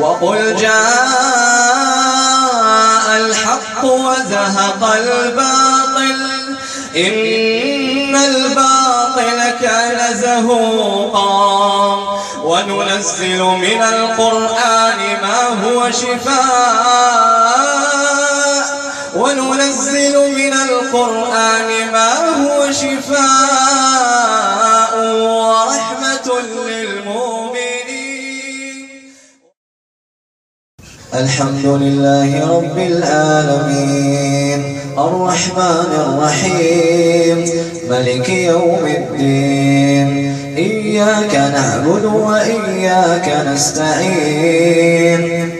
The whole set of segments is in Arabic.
وقل جاء الحق وزهق الباطل إن الباطل كان زهوقا وننزل من القرآن ما هو شفاء وننزل من القرآن ما هو شفاء الحمد لله رب العالمين. الرحمن الرحيم. ملك يوم الدين. إياك نعبد وإياك نستعين.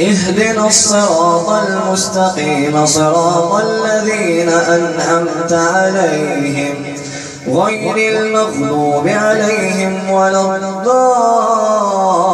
اهدنا الصراط المستقيم. صراط الذين أنعمت عليهم. غير المغضوب عليهم ولا الضالين.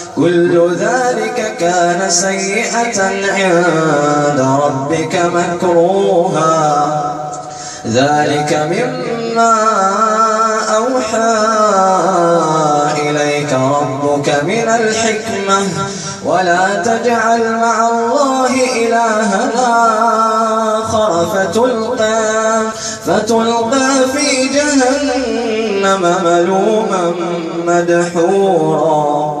كل ذلك كان سيئة عند ربك مكروها. ذلك مما أوحى إليك ربك من الحكمة. ولا تجعل مع الله إلها آخر فتلقى, فتلقى في جهنم ملوما مدحورا.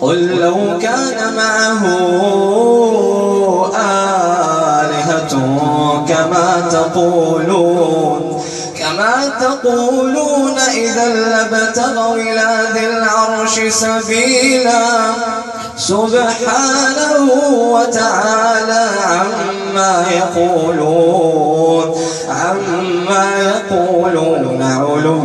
قل لو كان معه آلهة كما تقولون كما تقولون إذا لابتغوا إلى ذي العرش سبيلا. سبحانه وتعالى عما يقولون عما يقولون علوا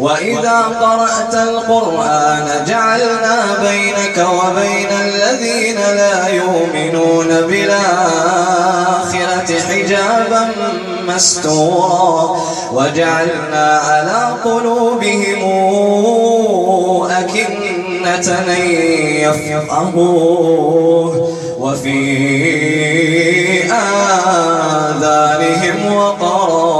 وإذا قرأت القرآن جعلنا بينك وبين الذين لا يؤمنون بالآخرة حجابا مستورا وجعلنا على قلوبهم أكنة يفقهوه وفي آذانهم وقرا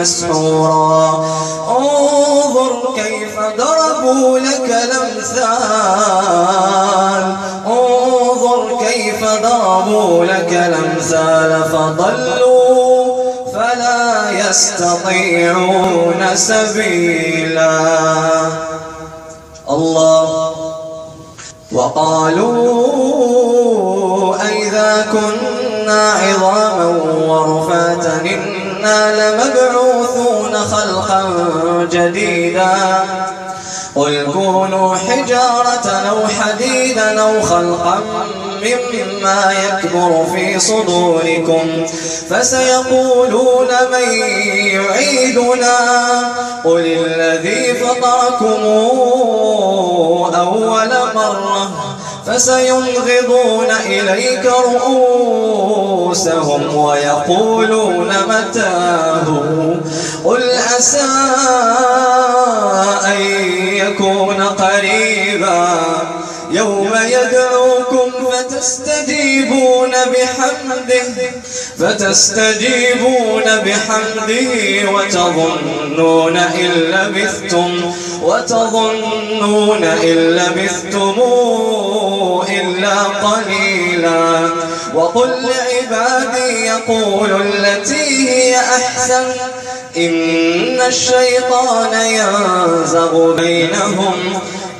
مسحورا. انظر كيف ضربوا لك الأمثال. انظر كيف ضربوا لك الأمثال. فضلوا فلا يستطيعون سبيلا. الله. وقالوا أئذا كنا عظاما ورفاتا إنا لمبعوثون خلقا جديدا. قل كونوا حجارة أو حديدا أو خلقا مما يكبر في صدوركم فسيقولون من يعيدنا. قل الذي فطركم أول مرة. فسينغضون إليك رؤوسهم ويقولون متاه. قل عسى أن يكون قريبا. يوم يدعوكم فتستجيبون بحمده فتستجيبون بحمده وتظنون إن لبثتم وتظنون إن لبثتم إلا قليلا. وقل لعبادي يقول التي هي أحسن إن الشيطان ينزغ بينهم.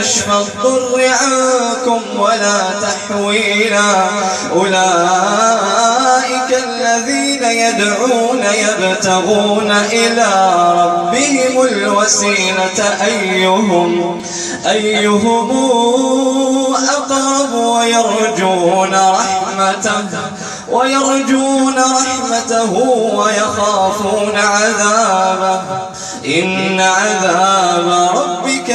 كشف الضر عنكم ولا تحويلا. أولئك الذين يدعون يبتغون إلى ربهم الوسيلة. أيهم أيهم أقرب ويرجون رحمته ويرجون رحمته ويخافون عذابه. إن عذاب ربك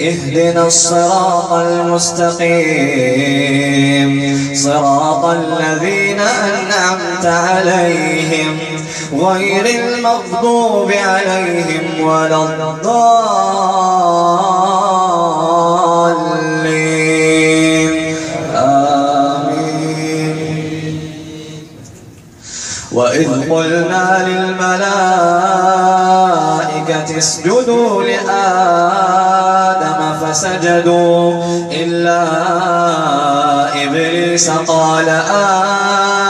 اهدنا الصراط المستقيم. صراط الذين أنعمت عليهم. غير المغضوب عليهم ولا الضالين. آمين. وإذ قلنا للملائكة اسجدوا لآدم. فسجدوا إلا إبليس قال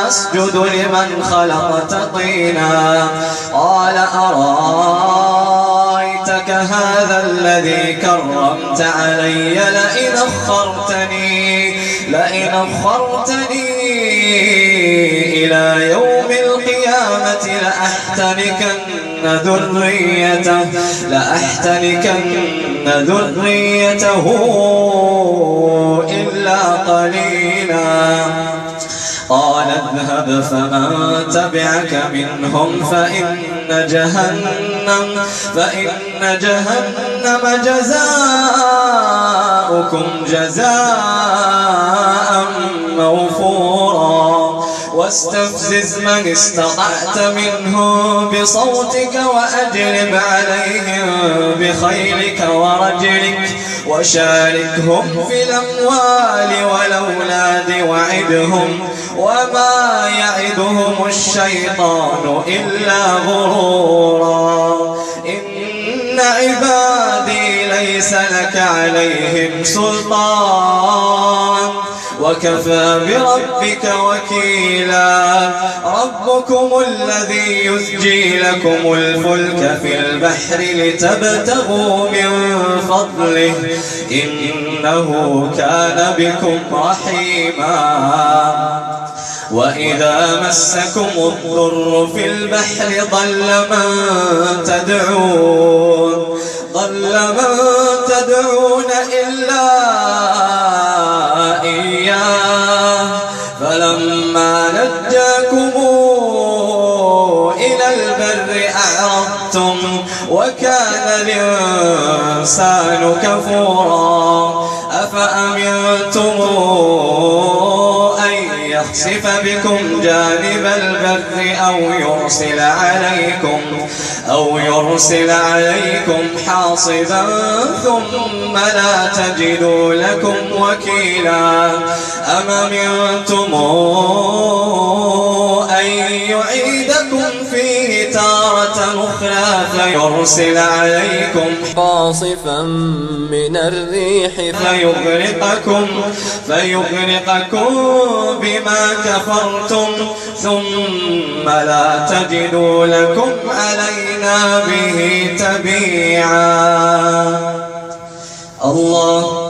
أسجد لمن خلقت طينا قال أرأيتك هذا الذي كرمت علي لئن أخرتني لئن أخرتني إلى يوم القيامة لأحتنكن ذريته لأحتركن ذريته إلا قليلا. قال اذهب فمن تبعك منهم فإن جهنم فإن جهنم جزاؤكم جزاء موفورا. واستفزز من استطعت منهم بصوتك وأجلب عليهم بخيلك ورجلك وشاركهم في الأموال والأولاد وعدهم وما يعدهم الشيطان إلا غرورا. إن عبادي ليس لك عليهم سلطان. وكفى بربك وكيلا. ربكم الذي يسجي لكم الفلك في البحر لتبتغوا من فضله. إنه كان بكم رحيما. وإذا مسكم الضر في البحر ضل من تدعون. ضل من تدعون إلا نجاكم إلى البر أعرضتم وكان الإنسان كفورا. أفأمنتم يخسف بكم جانب البر أو يرسل عليكم أو يرسل عليكم حاصبا ثم لا تجدوا لكم وكيلا. أم منتم أن يعيدكم فيه تارة أخرى فيرسل عليكم قاصفا من الريح فيغرقكم فيغرقكم بما كفرتم ثم لا تجدوا لكم علينا به تبيعا. الله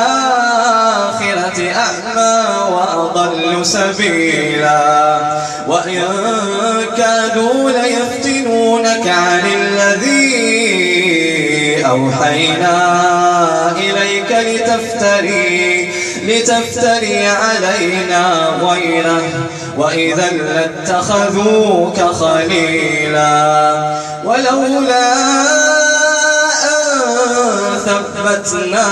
وأضل سبيلا. وإن كادوا ليفتنونك عن الذي أوحينا إليك لتفتري لتفتري علينا غيره. وإذا لاتخذوك خليلا. ولولا أن ثبتناك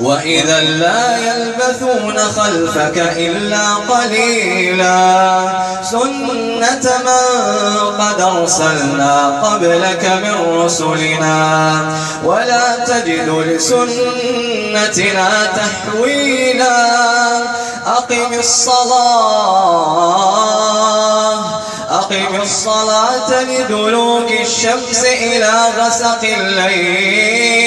وإذا لا يلبثون خلفك إلا قليلا سنة من قد أرسلنا قبلك من رسلنا ولا تجد لسنتنا تحويلا أقم الصلاة أقم الصلاة لدلوك الشمس إلى غسق الليل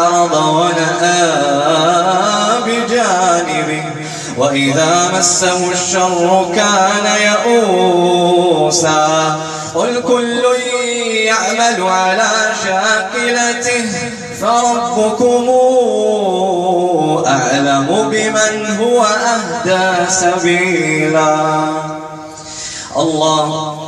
أعرض ونأى بجانبه. وإذا مسه الشر كان يئوسا. قل كل يعمل على شاكلته فربكم أعلم بمن هو أهدى سبيلا. الله